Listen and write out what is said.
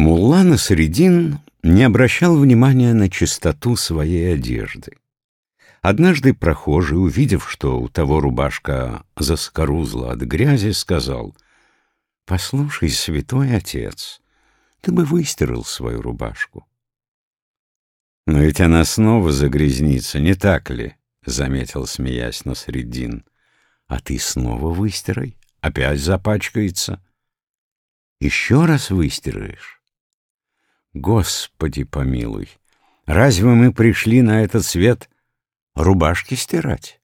Мулла Насредин не обращал внимания на чистоту своей одежды. Однажды прохожий, увидев, что у того рубашка заскорузла от грязи, сказал, «Послушай, святой отец, ты бы выстирал свою рубашку». «Но ведь она снова загрязнится, не так ли?» — заметил, смеясь Насредин. «А ты снова выстирай, опять запачкается. Еще раз выстираешь». Господи помилуй! Разве мы пришли на этот свет рубашки стирать?